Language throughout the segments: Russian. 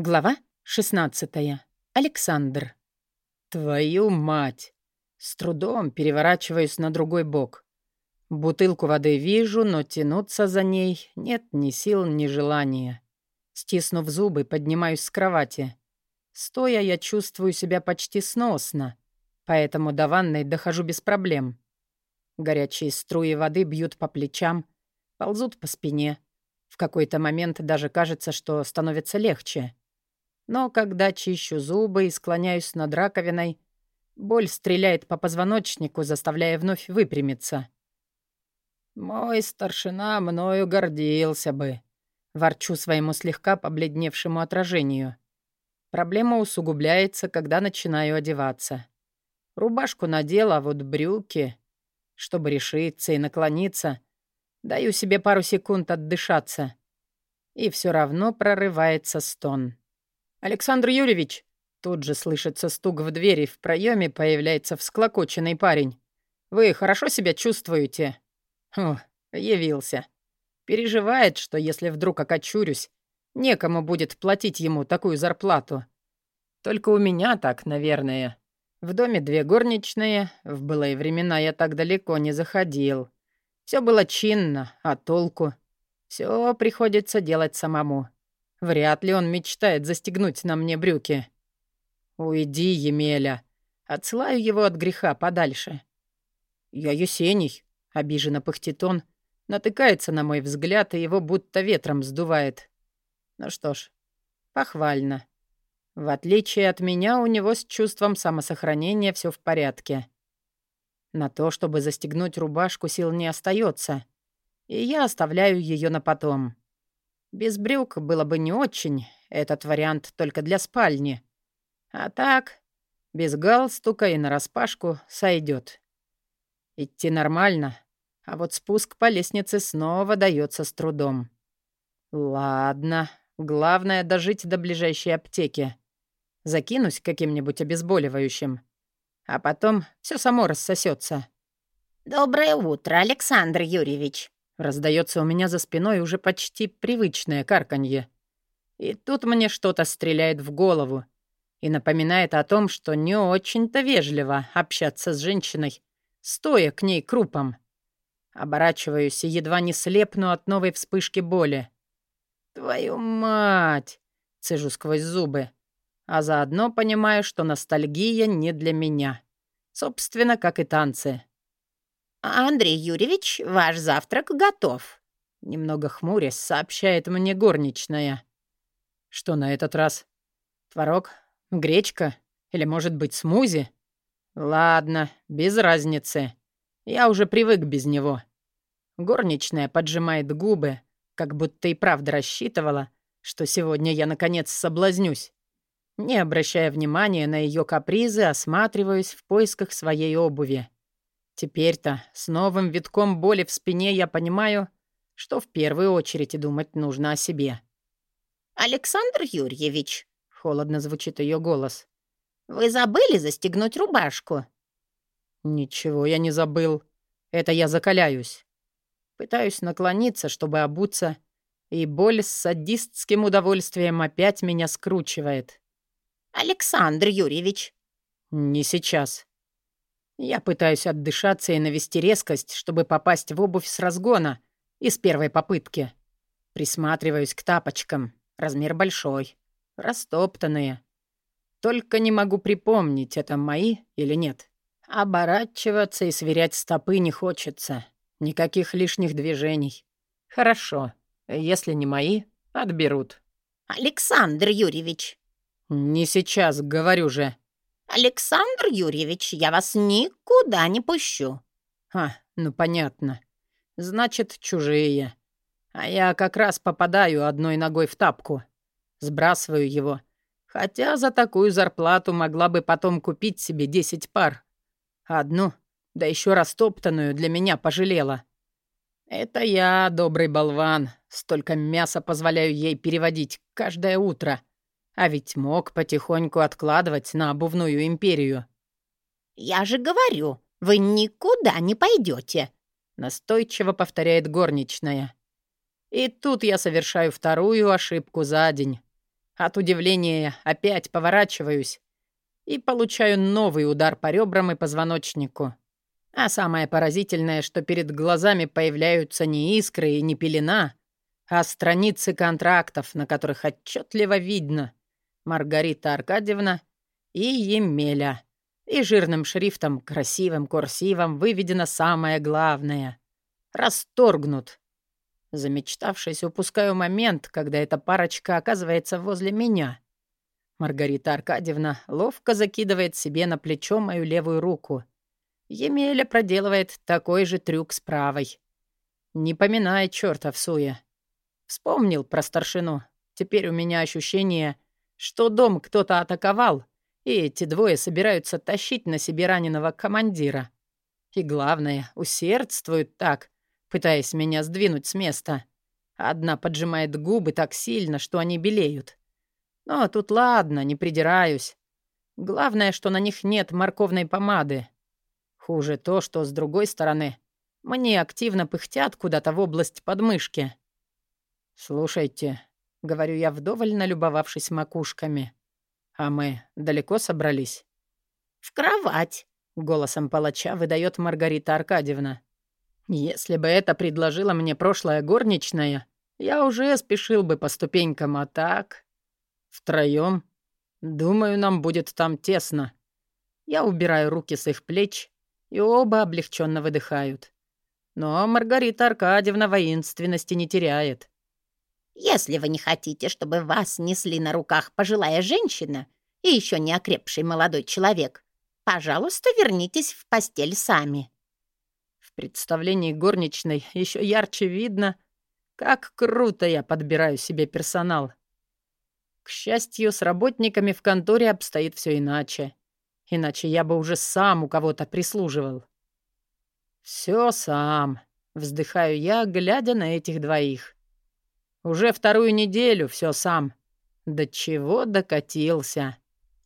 Глава 16. Александр. Твою мать! С трудом переворачиваюсь на другой бок. Бутылку воды вижу, но тянуться за ней нет ни сил, ни желания. Стиснув зубы, поднимаюсь с кровати. Стоя, я чувствую себя почти сносно, поэтому до ванной дохожу без проблем. Горячие струи воды бьют по плечам, ползут по спине. В какой-то момент даже кажется, что становится легче. Но когда чищу зубы и склоняюсь над раковиной, боль стреляет по позвоночнику, заставляя вновь выпрямиться. «Мой старшина мною гордился бы», — ворчу своему слегка побледневшему отражению. Проблема усугубляется, когда начинаю одеваться. Рубашку надела, а вот брюки... Чтобы решиться и наклониться, даю себе пару секунд отдышаться. И все равно прорывается стон. «Александр Юрьевич!» Тут же слышится стук в двери, в проеме появляется всклокоченный парень. «Вы хорошо себя чувствуете?» О, явился. Переживает, что если вдруг окочурюсь, некому будет платить ему такую зарплату. Только у меня так, наверное. В доме две горничные, в былые времена я так далеко не заходил. Все было чинно, а толку? Все приходится делать самому. Вряд ли он мечтает застегнуть на мне брюки. «Уйди, Емеля!» Отсылаю его от греха подальше. «Я Есений», — обиженно пыхтит он, натыкается на мой взгляд и его будто ветром сдувает. Ну что ж, похвально. В отличие от меня, у него с чувством самосохранения все в порядке. На то, чтобы застегнуть рубашку, сил не остается, и я оставляю ее на потом. Без брюк было бы не очень, этот вариант только для спальни. А так, без галстука и нараспашку сойдет. Идти нормально, а вот спуск по лестнице снова дается с трудом. Ладно, главное дожить до ближайшей аптеки. Закинусь каким-нибудь обезболивающим. А потом все само рассосется. «Доброе утро, Александр Юрьевич!» Раздается у меня за спиной уже почти привычное карканье. И тут мне что-то стреляет в голову и напоминает о том, что не очень-то вежливо общаться с женщиной, стоя к ней крупом. Оборачиваюсь и едва не слепну от новой вспышки боли. «Твою мать!» — цежу сквозь зубы. А заодно понимаю, что ностальгия не для меня. Собственно, как и танцы. «Андрей Юрьевич, ваш завтрак готов», — немного хмурясь сообщает мне горничная. «Что на этот раз? Творог? Гречка? Или, может быть, смузи?» «Ладно, без разницы. Я уже привык без него». Горничная поджимает губы, как будто и правда рассчитывала, что сегодня я, наконец, соблазнюсь. Не обращая внимания на ее капризы, осматриваюсь в поисках своей обуви. Теперь-то с новым витком боли в спине я понимаю, что в первую очередь думать нужно о себе. «Александр Юрьевич», — холодно звучит ее голос, — «вы забыли застегнуть рубашку?» «Ничего я не забыл. Это я закаляюсь. Пытаюсь наклониться, чтобы обуться, и боль с садистским удовольствием опять меня скручивает». «Александр Юрьевич». «Не сейчас. Я пытаюсь отдышаться и навести резкость, чтобы попасть в обувь с разгона и с первой попытки. Присматриваюсь к тапочкам. Размер большой. Растоптанные. Только не могу припомнить, это мои или нет. Оборачиваться и сверять стопы не хочется. Никаких лишних движений. Хорошо. Если не мои, отберут. «Александр Юрьевич!» «Не сейчас, говорю же!» «Александр Юрьевич, я вас никуда не пущу». «А, ну понятно. Значит, чужие. А я как раз попадаю одной ногой в тапку. Сбрасываю его. Хотя за такую зарплату могла бы потом купить себе десять пар. Одну, да еще растоптанную, для меня пожалела. Это я, добрый болван, столько мяса позволяю ей переводить каждое утро. А ведь мог потихоньку откладывать на обувную империю. «Я же говорю, вы никуда не пойдете», — настойчиво повторяет горничная. И тут я совершаю вторую ошибку за день. От удивления опять поворачиваюсь и получаю новый удар по ребрам и позвоночнику. А самое поразительное, что перед глазами появляются не искры и не пелена, а страницы контрактов, на которых отчетливо видно Маргарита Аркадьевна и Емеля. И жирным шрифтом, красивым курсивом выведено самое главное. Расторгнут. Замечтавшись, упускаю момент, когда эта парочка оказывается возле меня. Маргарита Аркадьевна ловко закидывает себе на плечо мою левую руку. Емеля проделывает такой же трюк с правой. Не поминая черта в суе. Вспомнил про старшину. Теперь у меня ощущение, что дом кто-то атаковал, и эти двое собираются тащить на себе раненого командира. И главное, усердствуют так, пытаясь меня сдвинуть с места. Одна поджимает губы так сильно, что они белеют. Но тут ладно, не придираюсь. Главное, что на них нет морковной помады. Хуже то, что с другой стороны мне активно пыхтят куда-то в область подмышки. «Слушайте», — говорю я вдоволь, налюбовавшись макушками. «А мы далеко собрались?» «В кровать», — голосом палача выдает Маргарита Аркадьевна. Если бы это предложила мне прошлая горничная, я уже спешил бы по ступенькам, а так... Втроем? Думаю, нам будет там тесно. Я убираю руки с их плеч, и оба облегченно выдыхают. Но Маргарита Аркадьевна воинственности не теряет. «Если вы не хотите, чтобы вас несли на руках пожилая женщина и еще не окрепший молодой человек, пожалуйста, вернитесь в постель сами», представлении горничной еще ярче видно, как круто я подбираю себе персонал. К счастью, с работниками в конторе обстоит все иначе. Иначе я бы уже сам у кого-то прислуживал. Все сам, вздыхаю я, глядя на этих двоих. Уже вторую неделю все сам. До чего докатился?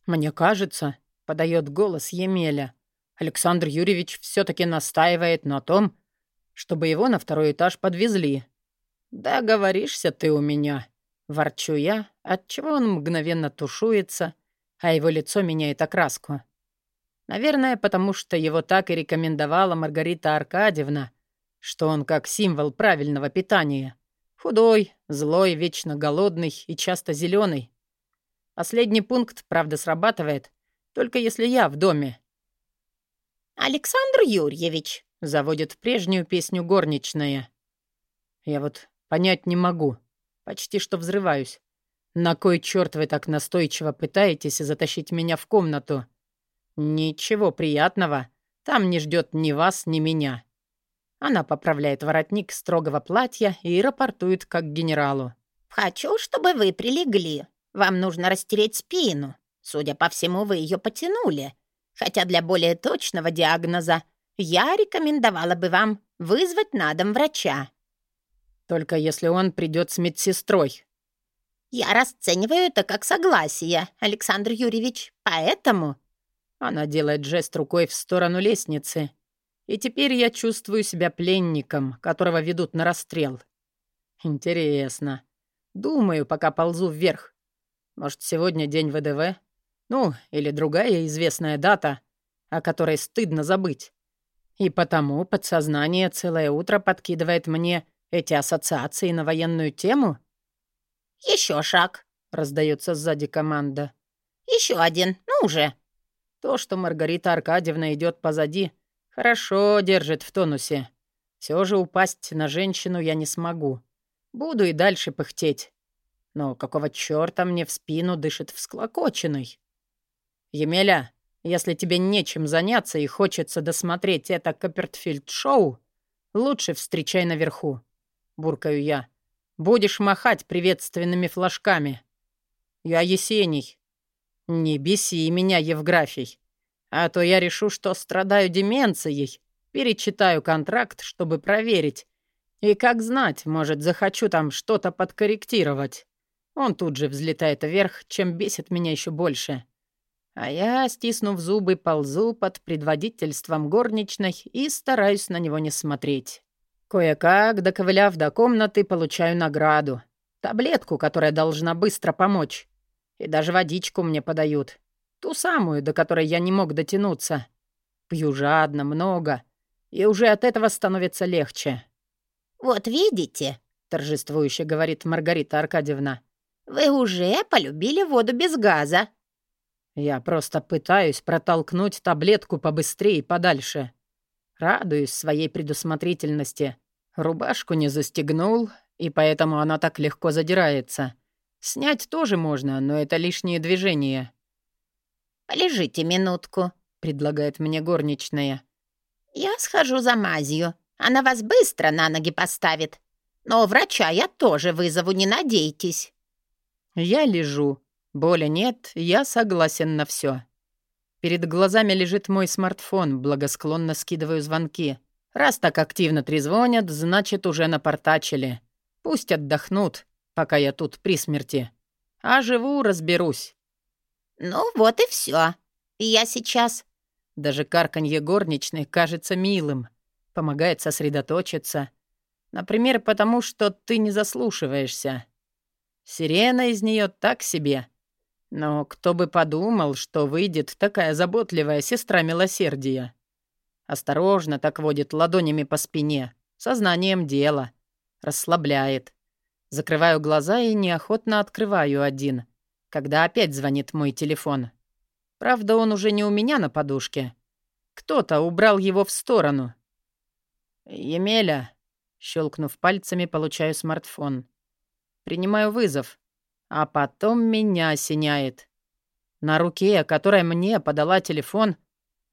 Мне кажется, подает голос Емеля. Александр Юрьевич все-таки настаивает на том, чтобы его на второй этаж подвезли. «Да говоришься ты у меня», — ворчу я, отчего он мгновенно тушуется, а его лицо меняет окраску. Наверное, потому что его так и рекомендовала Маргарита Аркадьевна, что он как символ правильного питания. Худой, злой, вечно голодный и часто зеленый. Последний пункт, правда, срабатывает, только если я в доме, «Александр Юрьевич», — заводит прежнюю песню горничная. Я вот понять не могу. Почти что взрываюсь. На кой черт вы так настойчиво пытаетесь затащить меня в комнату? Ничего приятного. Там не ждет ни вас, ни меня. Она поправляет воротник строгого платья и рапортует как генералу. «Хочу, чтобы вы прилегли. Вам нужно растереть спину. Судя по всему, вы ее потянули хотя для более точного диагноза я рекомендовала бы вам вызвать на дом врача. Только если он придет с медсестрой. Я расцениваю это как согласие, Александр Юрьевич, поэтому... Она делает жест рукой в сторону лестницы. И теперь я чувствую себя пленником, которого ведут на расстрел. Интересно. Думаю, пока ползу вверх. Может, сегодня день ВДВ? Ну, или другая известная дата, о которой стыдно забыть. И потому подсознание целое утро подкидывает мне эти ассоциации на военную тему? Еще шаг», — раздается сзади команда. Еще один, ну уже». То, что Маргарита Аркадьевна идет позади, хорошо держит в тонусе. Все же упасть на женщину я не смогу. Буду и дальше пыхтеть. Но какого чёрта мне в спину дышит всклокоченный? «Емеля, если тебе нечем заняться и хочется досмотреть это Коппертфильд-шоу, лучше встречай наверху», — буркаю я. «Будешь махать приветственными флажками». «Я Есений». «Не беси меня, Евграфий, а то я решу, что страдаю деменцией, перечитаю контракт, чтобы проверить. И как знать, может, захочу там что-то подкорректировать». Он тут же взлетает вверх, чем бесит меня еще больше. А я, стиснув зубы, ползу под предводительством горничной и стараюсь на него не смотреть. Кое-как, доковыляв до комнаты, получаю награду. Таблетку, которая должна быстро помочь. И даже водичку мне подают. Ту самую, до которой я не мог дотянуться. Пью жадно, много. И уже от этого становится легче. «Вот видите», — торжествующе говорит Маргарита Аркадьевна, «вы уже полюбили воду без газа». Я просто пытаюсь протолкнуть таблетку побыстрее и подальше. Радуюсь своей предусмотрительности. Рубашку не застегнул, и поэтому она так легко задирается. Снять тоже можно, но это лишние движения. «Полежите минутку», — предлагает мне горничная. «Я схожу за мазью. Она вас быстро на ноги поставит. Но врача я тоже вызову, не надейтесь». Я лежу. Боли нет, я согласен на все. Перед глазами лежит мой смартфон, благосклонно скидываю звонки. Раз так активно трезвонят, значит, уже напортачили. Пусть отдохнут, пока я тут при смерти. А живу, разберусь. «Ну вот и все. Я сейчас...» Даже карканье горничной кажется милым. Помогает сосредоточиться. Например, потому что ты не заслушиваешься. Сирена из нее так себе. Но кто бы подумал, что выйдет такая заботливая сестра милосердия. Осторожно так водит ладонями по спине, сознанием дела. Расслабляет. Закрываю глаза и неохотно открываю один, когда опять звонит мой телефон. Правда, он уже не у меня на подушке. Кто-то убрал его в сторону. «Емеля», — щелкнув пальцами, получаю смартфон. Принимаю вызов. А потом меня осеняет. На руке, которая мне подала телефон,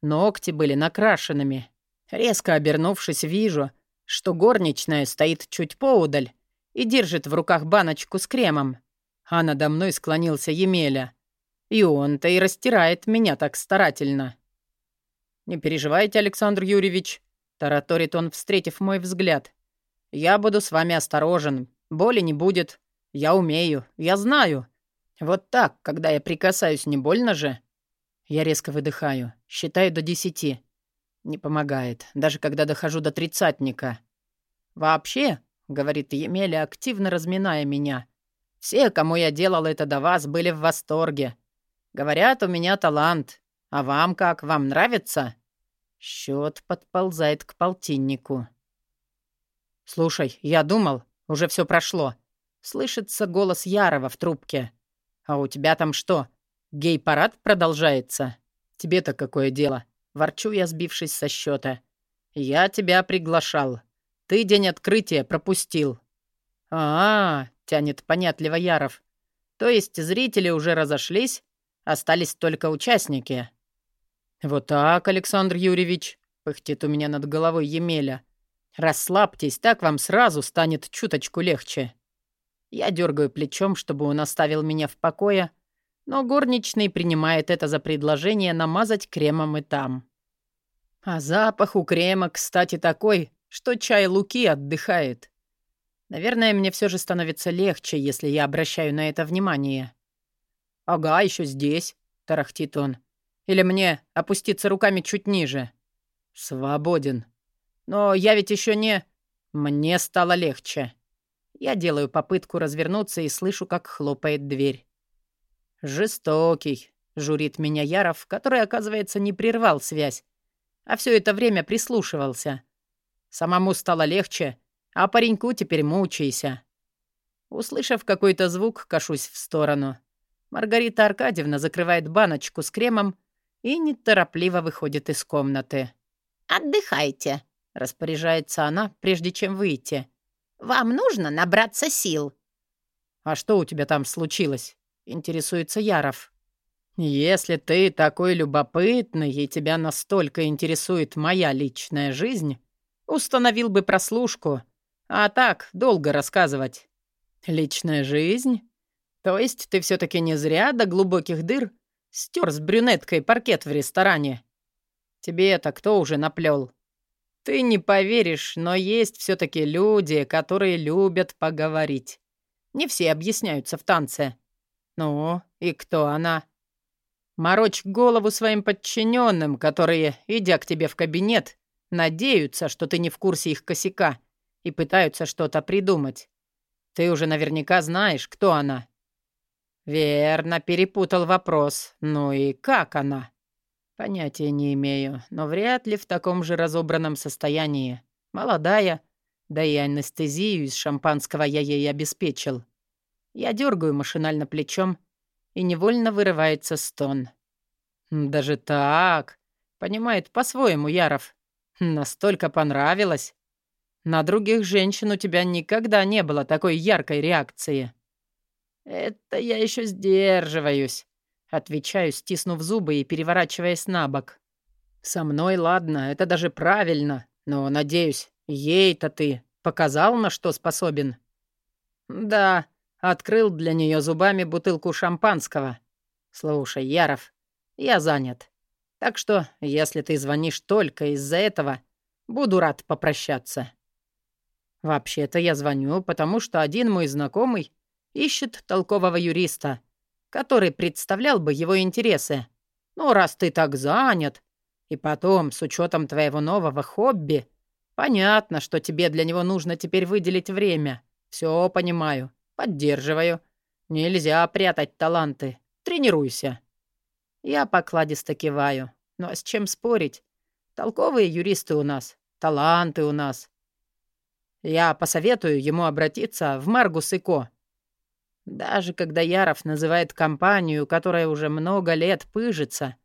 ногти были накрашенными. Резко обернувшись, вижу, что горничная стоит чуть поудаль и держит в руках баночку с кремом. А надо мной склонился Емеля. И он-то и растирает меня так старательно. «Не переживайте, Александр Юрьевич», — тараторит он, встретив мой взгляд. «Я буду с вами осторожен. Боли не будет. Я умею, я знаю. Вот так, когда я прикасаюсь, не больно же? Я резко выдыхаю, считаю до десяти. Не помогает, даже когда дохожу до тридцатника. Вообще, говорит Емеля, активно разминая меня. Все, кому я делал это до вас, были в восторге. Говорят, у меня талант. А вам как, вам нравится? Счет подползает к полтиннику. Слушай, я думал, уже все прошло. Слышится голос Ярова в трубке. «А у тебя там что, гей-парад продолжается? Тебе-то какое дело?» Ворчу я, сбившись со счета. «Я тебя приглашал. Ты день открытия пропустил». «А, -а, -а тянет понятливо Яров. «То есть зрители уже разошлись, остались только участники». «Вот так, Александр Юрьевич», — пыхтит у меня над головой Емеля. «Расслабьтесь, так вам сразу станет чуточку легче». Я дергаю плечом, чтобы он оставил меня в покое, но горничный принимает это за предложение намазать кремом и там. А запах у крема, кстати, такой, что чай Луки отдыхает. Наверное, мне все же становится легче, если я обращаю на это внимание. «Ага, еще здесь», — тарахтит он. «Или мне опуститься руками чуть ниже?» «Свободен. Но я ведь еще не...» «Мне стало легче». Я делаю попытку развернуться и слышу, как хлопает дверь. «Жестокий», — журит меня Яров, который, оказывается, не прервал связь, а все это время прислушивался. Самому стало легче, а пареньку теперь мучайся. Услышав какой-то звук, кашусь в сторону. Маргарита Аркадьевна закрывает баночку с кремом и неторопливо выходит из комнаты. «Отдыхайте», — распоряжается она, прежде чем выйти. Вам нужно набраться сил». «А что у тебя там случилось?» — интересуется Яров. «Если ты такой любопытный и тебя настолько интересует моя личная жизнь, установил бы прослушку, а так долго рассказывать». «Личная жизнь? То есть ты все таки не зря до глубоких дыр стер с брюнеткой паркет в ресторане? Тебе это кто уже наплел? Ты не поверишь, но есть все-таки люди, которые любят поговорить. Не все объясняются в танце. Ну, и кто она? Морочь голову своим подчиненным, которые, идя к тебе в кабинет, надеются, что ты не в курсе их косяка и пытаются что-то придумать. Ты уже наверняка знаешь, кто она. «Верно, перепутал вопрос. Ну и как она?» «Понятия не имею, но вряд ли в таком же разобранном состоянии. Молодая, да и анестезию из шампанского я ей обеспечил. Я дергаю машинально плечом, и невольно вырывается стон. «Даже так?» — понимает по-своему Яров. «Настолько понравилось. На других женщин у тебя никогда не было такой яркой реакции». «Это я еще сдерживаюсь», — отвечаю, стиснув зубы и переворачиваясь на бок. «Со мной ладно, это даже правильно, но, надеюсь, ей-то ты показал, на что способен?» «Да», Открыл для нее зубами бутылку шампанского. «Слушай, Яров, я занят. Так что, если ты звонишь только из-за этого, буду рад попрощаться». «Вообще-то я звоню, потому что один мой знакомый ищет толкового юриста, который представлял бы его интересы. Ну, раз ты так занят, и потом, с учетом твоего нового хобби, понятно, что тебе для него нужно теперь выделить время. Все понимаю. «Поддерживаю. Нельзя прятать таланты. Тренируйся». Я покладисто киваю. Ну а с чем спорить? Толковые юристы у нас, таланты у нас. Я посоветую ему обратиться в Маргус и Ко. Даже когда Яров называет компанию, которая уже много лет пыжится,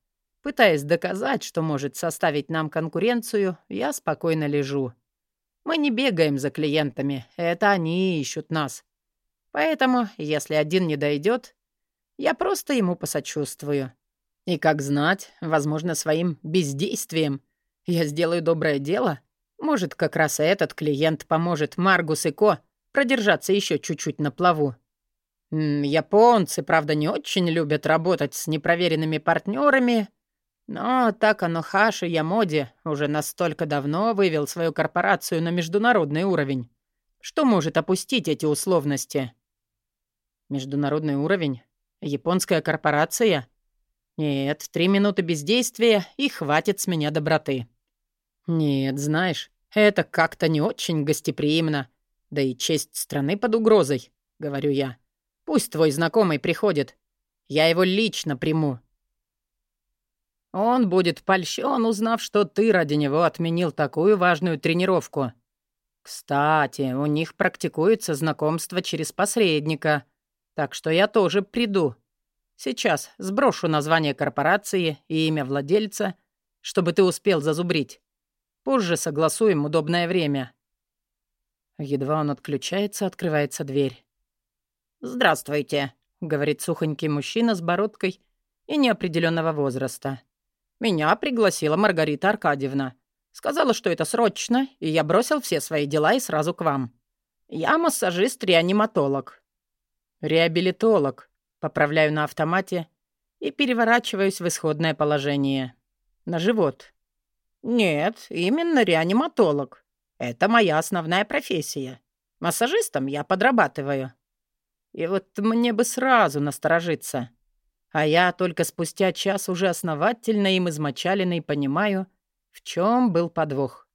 пытаясь доказать, что может составить нам конкуренцию, я спокойно лежу. Мы не бегаем за клиентами, это они ищут нас. Поэтому, если один не дойдет, я просто ему посочувствую. И как знать, возможно, своим бездействием я сделаю доброе дело. Может, как раз этот клиент поможет Маргус и Ко продержаться еще чуть-чуть на плаву. Японцы, правда, не очень любят работать с непроверенными партнерами, но Такано Хаши Ямоди уже настолько давно вывел свою корпорацию на международный уровень, что может опустить эти условности. Международный уровень? Японская корпорация? Нет, три минуты бездействия, и хватит с меня доброты. Нет, знаешь, это как-то не очень гостеприимно. Да и честь страны под угрозой, говорю я. Пусть твой знакомый приходит. Я его лично приму. Он будет польщен, узнав, что ты ради него отменил такую важную тренировку. Кстати, у них практикуется знакомство через посредника — так что я тоже приду. Сейчас сброшу название корпорации и имя владельца, чтобы ты успел зазубрить. Позже согласуем удобное время». Едва он отключается, открывается дверь. «Здравствуйте», — говорит сухонький мужчина с бородкой и неопределенного возраста. «Меня пригласила Маргарита Аркадьевна. Сказала, что это срочно, и я бросил все свои дела и сразу к вам. Я массажист-реаниматолог. «Реабилитолог», — поправляю на автомате и переворачиваюсь в исходное положение. На живот. «Нет, именно реаниматолог. Это моя основная профессия. Массажистом я подрабатываю». И вот мне бы сразу насторожиться. А я только спустя час уже основательно им измочаленный понимаю, в чем был подвох.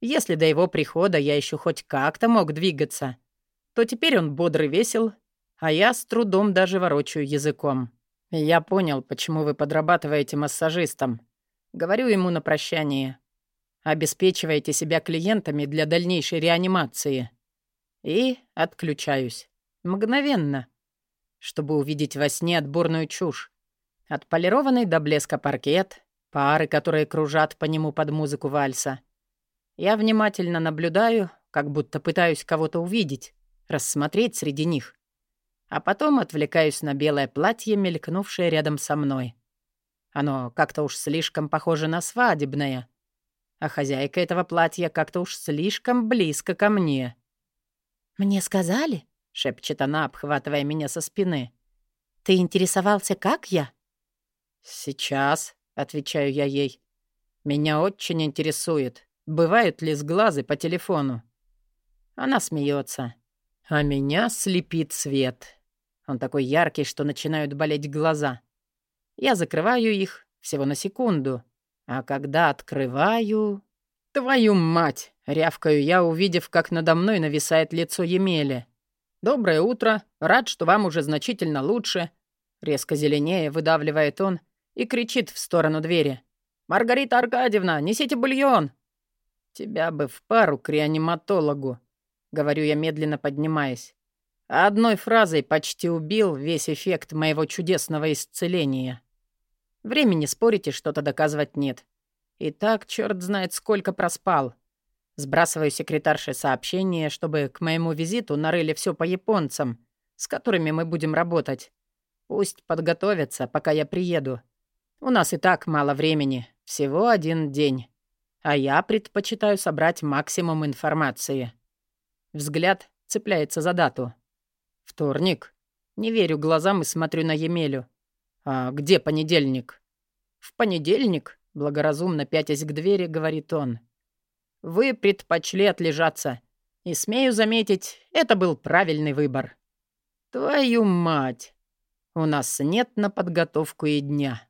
Если до его прихода я еще хоть как-то мог двигаться, то теперь он бодрый весел а я с трудом даже ворочаю языком. Я понял, почему вы подрабатываете массажистом. Говорю ему на прощание. Обеспечиваете себя клиентами для дальнейшей реанимации. И отключаюсь. Мгновенно. Чтобы увидеть во сне отборную чушь. Отполированный до блеска паркет, пары, которые кружат по нему под музыку вальса. Я внимательно наблюдаю, как будто пытаюсь кого-то увидеть, рассмотреть среди них а потом отвлекаюсь на белое платье, мелькнувшее рядом со мной. Оно как-то уж слишком похоже на свадебное, а хозяйка этого платья как-то уж слишком близко ко мне. «Мне сказали?» — шепчет она, обхватывая меня со спины. «Ты интересовался, как я?» «Сейчас», — отвечаю я ей. «Меня очень интересует, бывают ли сглазы по телефону». Она смеется, а меня слепит свет. Он такой яркий, что начинают болеть глаза. Я закрываю их всего на секунду. А когда открываю... «Твою мать!» — рявкаю я, увидев, как надо мной нависает лицо Емели. «Доброе утро. Рад, что вам уже значительно лучше». Резко зеленее выдавливает он и кричит в сторону двери. «Маргарита Аркадьевна, несите бульон!» «Тебя бы в пару к реаниматологу», — говорю я, медленно поднимаясь. Одной фразой почти убил весь эффект моего чудесного исцеления. Времени спорить и что-то доказывать нет. И так черт знает, сколько проспал. Сбрасываю секретарше сообщение, чтобы к моему визиту нарыли все по японцам, с которыми мы будем работать. Пусть подготовятся, пока я приеду. У нас и так мало времени, всего один день. А я предпочитаю собрать максимум информации. Взгляд цепляется за дату. Вторник. Не верю глазам и смотрю на Емелю. А где понедельник? В понедельник, благоразумно пятясь к двери, говорит он. Вы предпочли отлежаться. И, смею заметить, это был правильный выбор. Твою мать! У нас нет на подготовку и дня.